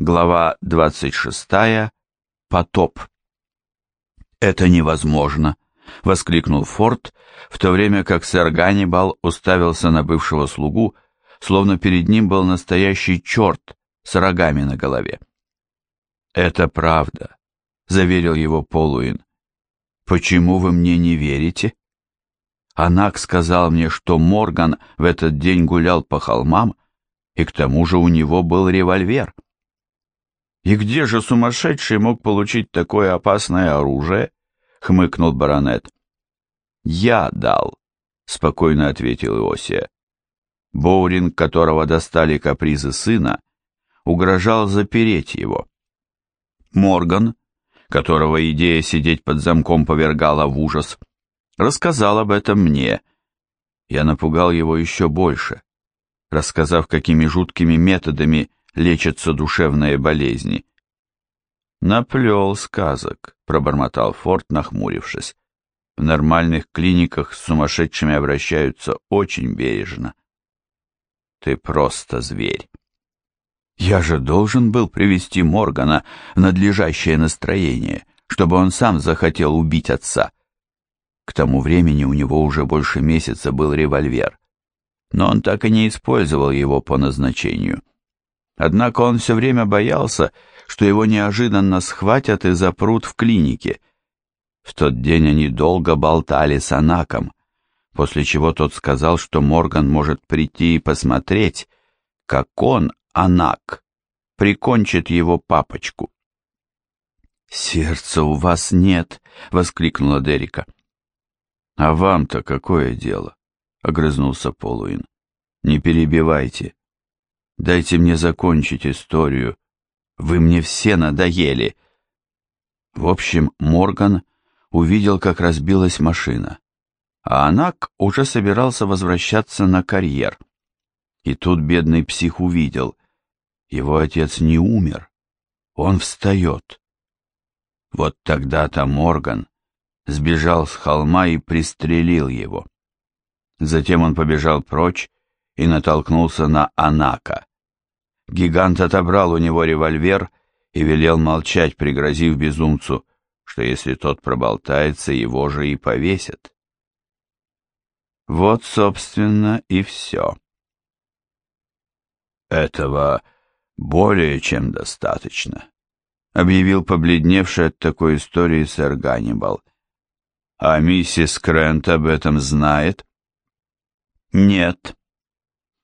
Глава 26. Потоп. «Это невозможно!» — воскликнул Форд, в то время как сэр Ганнибал уставился на бывшего слугу, словно перед ним был настоящий черт с рогами на голове. «Это правда», — заверил его Полуин. «Почему вы мне не верите?» Анак сказал мне, что Морган в этот день гулял по холмам, и к тому же у него был револьвер. «И где же сумасшедший мог получить такое опасное оружие?» — хмыкнул баронет. «Я дал», — спокойно ответил Иосия. Боуринг, которого достали капризы сына, угрожал запереть его. Морган, которого идея сидеть под замком повергала в ужас, рассказал об этом мне. Я напугал его еще больше, рассказав, какими жуткими методами лечатся душевные болезни. «Наплел сказок», — пробормотал Форд, нахмурившись. «В нормальных клиниках с сумасшедшими обращаются очень бережно». «Ты просто зверь». «Я же должен был привести Моргана в надлежащее настроение, чтобы он сам захотел убить отца». К тому времени у него уже больше месяца был револьвер, но он так и не использовал его по назначению. Однако он все время боялся, что его неожиданно схватят и запрут в клинике. В тот день они долго болтали с Анаком, после чего тот сказал, что Морган может прийти и посмотреть, как он, Анак, прикончит его папочку. «Сердца у вас нет!» — воскликнула Дерика. «А вам-то какое дело?» — огрызнулся Полуин. «Не перебивайте. Дайте мне закончить историю. Вы мне все надоели. В общем, Морган увидел, как разбилась машина, а Анак уже собирался возвращаться на карьер. И тут бедный псих увидел. Его отец не умер. Он встает. Вот тогда-то Морган сбежал с холма и пристрелил его. Затем он побежал прочь и натолкнулся на Анака. Гигант отобрал у него револьвер и велел молчать, пригрозив безумцу, что если тот проболтается, его же и повесят. Вот, собственно, и все. Этого более чем достаточно, объявил побледневший от такой истории сэр Ганнибал. А миссис Крент об этом знает? Нет,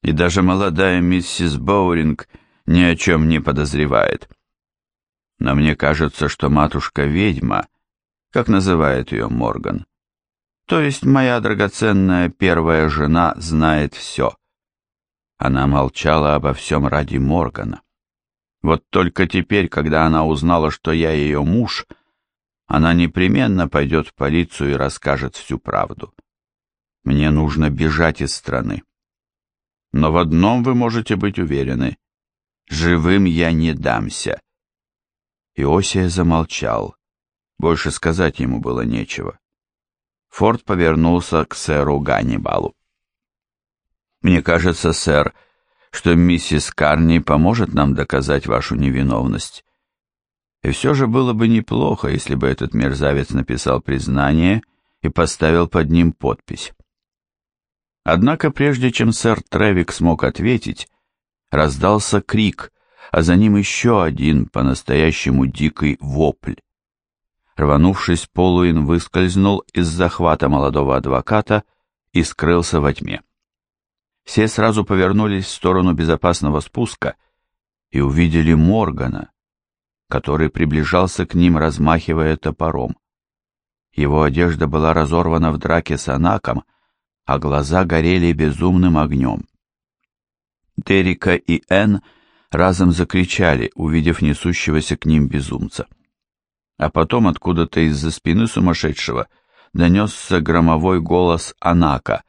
и даже молодая миссис Боуринг ни о чем не подозревает. Но мне кажется, что матушка-ведьма, как называет ее Морган, то есть моя драгоценная первая жена, знает все. Она молчала обо всем ради Моргана. Вот только теперь, когда она узнала, что я ее муж, она непременно пойдет в полицию и расскажет всю правду. Мне нужно бежать из страны. Но в одном вы можете быть уверены. Живым я не дамся. Иосия замолчал. Больше сказать ему было нечего. Форд повернулся к сэру Ганнибалу. «Мне кажется, сэр, что миссис Карни поможет нам доказать вашу невиновность. И все же было бы неплохо, если бы этот мерзавец написал признание и поставил под ним подпись. Однако прежде чем сэр Тревик смог ответить, раздался крик, а за ним еще один по-настоящему дикий вопль. Рванувшись, Полуин выскользнул из захвата молодого адвоката и скрылся во тьме. Все сразу повернулись в сторону безопасного спуска и увидели Моргана, который приближался к ним, размахивая топором. Его одежда была разорвана в драке с Анаком, а глаза горели безумным огнем. Дерека и Энн разом закричали, увидев несущегося к ним безумца. А потом откуда-то из-за спины сумасшедшего донесся громовой голос Анака.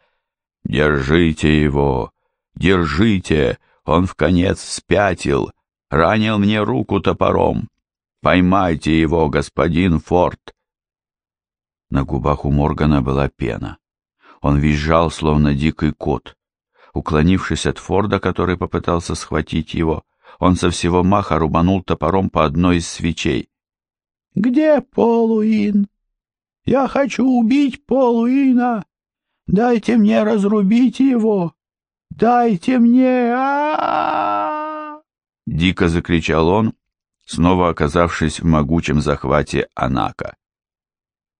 «Держите его! Держите! Он в конец спятил! Ранил мне руку топором! Поймайте его, господин Форд!» На губах у Моргана была пена. Он визжал, словно дикий кот. Уклонившись от Форда, который попытался схватить его, он со всего маха рубанул топором по одной из свечей. «Где Полуин? Я хочу убить Полуина! Дайте мне разрубить его! Дайте мне! а, -а, -а Дико закричал он, снова оказавшись в могучем захвате Анака.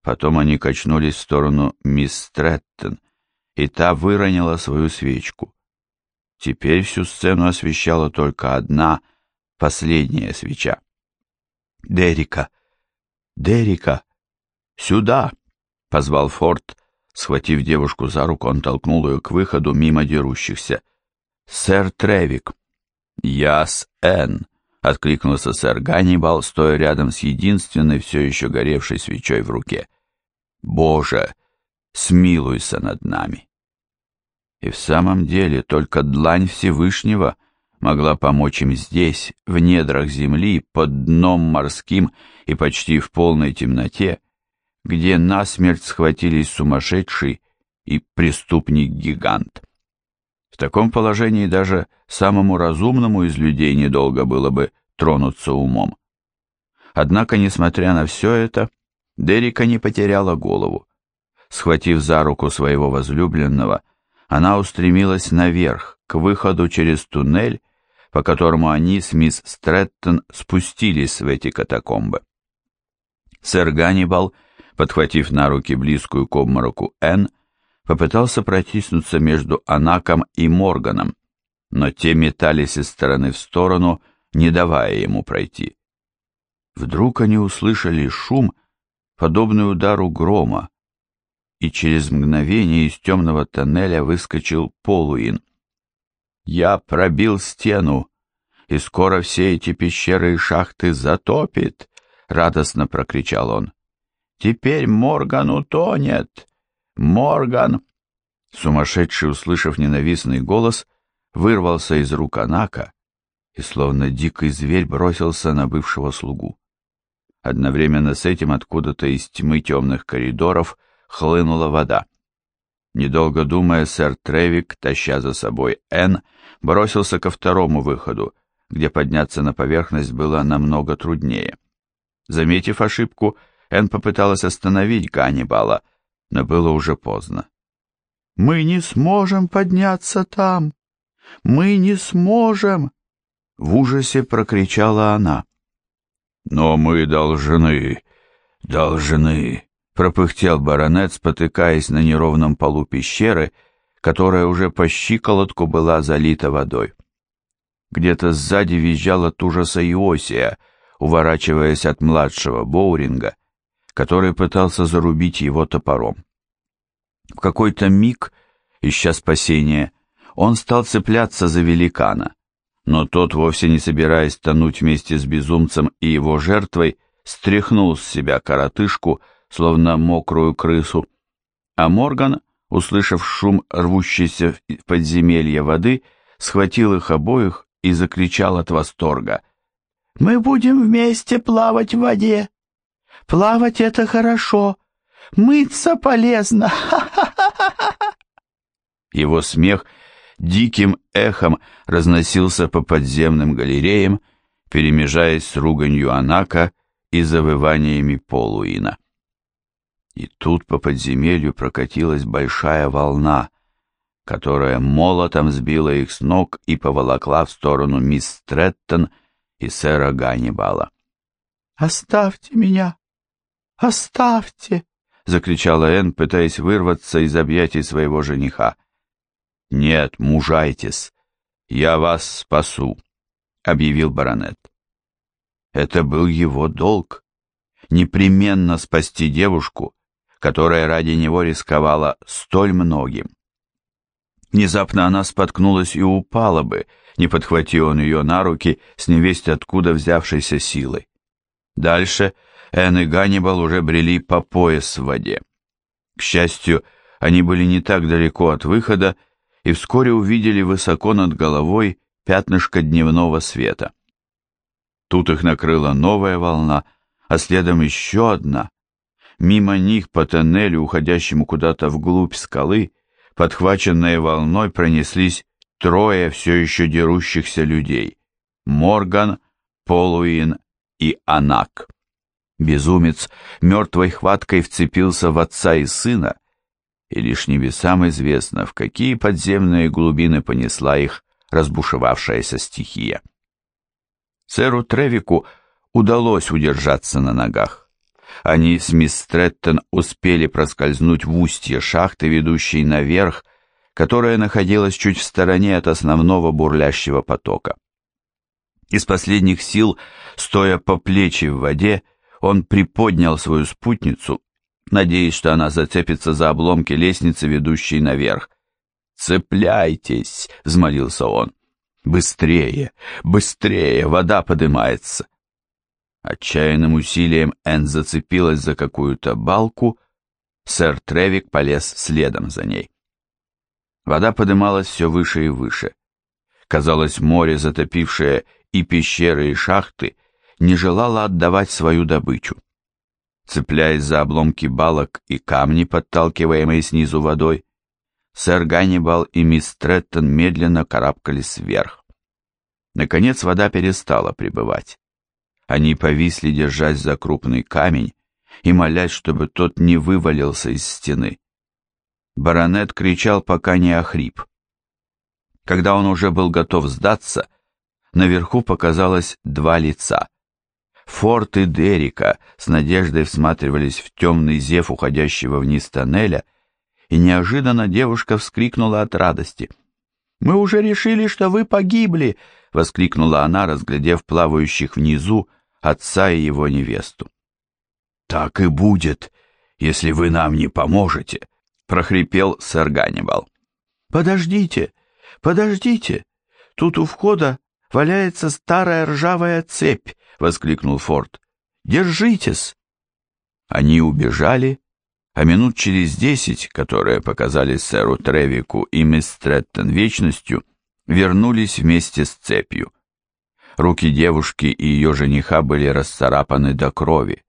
Потом они качнулись в сторону мисс Стрэттон, и та выронила свою свечку. Теперь всю сцену освещала только одна, последняя свеча. «Дерека! Дерека! Сюда!» — позвал Форд. Схватив девушку за руку, он толкнул ее к выходу мимо дерущихся. «Сэр Тревик!» «Я с Энн!» — откликнулся сэр Ганнибал, стоя рядом с единственной все еще горевшей свечой в руке. «Боже, смилуйся над нами!» И в самом деле только длань Всевышнего могла помочь им здесь, в недрах земли, под дном морским и почти в полной темноте, где насмерть схватились сумасшедший и преступник-гигант. В таком положении даже самому разумному из людей недолго было бы тронуться умом. Однако, несмотря на все это, Дерека не потеряла голову. Схватив за руку своего возлюбленного, она устремилась наверх, к выходу через туннель, по которому они с мисс Стрэттон спустились в эти катакомбы. Сэр Ганнибал, подхватив на руки близкую к обмороку Энн, попытался протиснуться между Анаком и Морганом, но те метались из стороны в сторону, не давая ему пройти. Вдруг они услышали шум, подобный удару грома, и через мгновение из темного тоннеля выскочил Полуин. «Я пробил стену, и скоро все эти пещеры и шахты затопит!» — радостно прокричал он. «Теперь Морган утонет! Морган!» Сумасшедший, услышав ненавистный голос, вырвался из рук Анака и, словно дикий зверь, бросился на бывшего слугу. Одновременно с этим откуда-то из тьмы темных коридоров хлынула вода. Недолго думая, сэр Тревик, таща за собой Энн, бросился ко второму выходу, где подняться на поверхность было намного труднее. Заметив ошибку, Энн попыталась остановить Ганнибала, но было уже поздно. «Мы не сможем подняться там! Мы не сможем!» В ужасе прокричала она. «Но мы должны, должны!» пропыхтел баронет, спотыкаясь на неровном полу пещеры, которая уже по щиколотку была залита водой. Где-то сзади визжал от ужаса Иосия, уворачиваясь от младшего Боуринга, который пытался зарубить его топором. В какой-то миг, ища спасения, он стал цепляться за великана, но тот, вовсе не собираясь тонуть вместе с безумцем и его жертвой, стряхнул с себя коротышку, словно мокрую крысу, а Морган, услышав шум рвущейся в подземелье воды, схватил их обоих и закричал от восторга. «Мы будем вместе плавать в воде! Плавать — это хорошо! Мыться полезно! Его смех диким эхом разносился по подземным галереям, перемежаясь с руганью Анака и завываниями Полуина. И тут по подземелью прокатилась большая волна, которая молотом сбила их с ног и поволокла в сторону мисс Стрэттон и сэра Ганнибала. «Оставьте меня! Оставьте!» — закричала Энн, пытаясь вырваться из объятий своего жениха. «Нет, мужайтесь, я вас спасу», — объявил баронет. Это был его долг — непременно спасти девушку, которая ради него рисковала столь многим. Внезапно она споткнулась и упала бы, не подхватил он ее на руки с невесть откуда взявшейся силой. Дальше Энн и Ганнибал уже брели по пояс в воде. К счастью, они были не так далеко от выхода и вскоре увидели высоко над головой пятнышко дневного света. Тут их накрыла новая волна, а следом еще одна, Мимо них по тоннелю, уходящему куда-то вглубь скалы, подхваченные волной пронеслись трое все еще дерущихся людей. Морган, Полуин и Анак. Безумец мертвой хваткой вцепился в отца и сына, и лишь небесам известно, в какие подземные глубины понесла их разбушевавшаяся стихия. Сэру Тревику удалось удержаться на ногах. Они с мисс Стрэттон успели проскользнуть в устье шахты, ведущей наверх, которая находилась чуть в стороне от основного бурлящего потока. Из последних сил, стоя по плечи в воде, он приподнял свою спутницу, надеясь, что она зацепится за обломки лестницы, ведущей наверх. «Цепляйтесь!» — взмолился он. «Быстрее! Быстрее! Вода поднимается!» Отчаянным усилием Энн зацепилась за какую-то балку, сэр Тревик полез следом за ней. Вода поднималась все выше и выше. Казалось, море, затопившее и пещеры, и шахты, не желало отдавать свою добычу. Цепляясь за обломки балок и камни, подталкиваемые снизу водой, сэр Ганнибал и мисс Треттон медленно карабкались вверх. Наконец вода перестала прибывать. Они повисли, держась за крупный камень и молясь, чтобы тот не вывалился из стены. Баронет кричал, пока не охрип. Когда он уже был готов сдаться, наверху показалось два лица. Форт и Дерика с надеждой всматривались в темный зев уходящего вниз тоннеля, и неожиданно девушка вскрикнула от радости. «Мы уже решили, что вы погибли!» — воскликнула она, разглядев плавающих внизу отца и его невесту. «Так и будет, если вы нам не поможете!» — прохрипел сэр Ганнибал. «Подождите, подождите! Тут у входа валяется старая ржавая цепь!» — воскликнул Форд. «Держитесь!» Они убежали, а минут через десять, которые показались сэру Тревику и мисс Треттон вечностью, вернулись вместе с цепью. Руки девушки и ее жениха были расцарапаны до крови.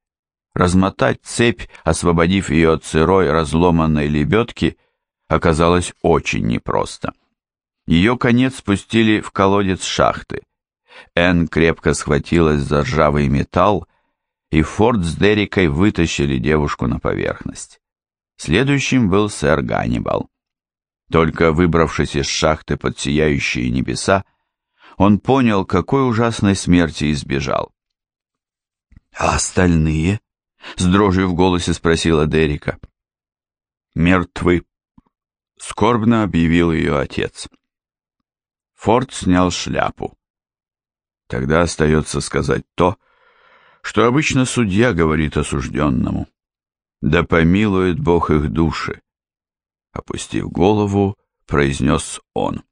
Размотать цепь, освободив ее от сырой, разломанной лебедки, оказалось очень непросто. Ее конец спустили в колодец шахты. Энн крепко схватилась за ржавый металл, и Форд с Дерикой вытащили девушку на поверхность. Следующим был сэр Ганнибал. Только выбравшись из шахты под сияющие небеса, он понял, какой ужасной смерти избежал. «А остальные?» — с дрожью в голосе спросила Дерика. «Мертвы», — скорбно объявил ее отец. Форд снял шляпу. Тогда остается сказать то, что обычно судья говорит осужденному. «Да помилует Бог их души!» Опустив голову, произнес он.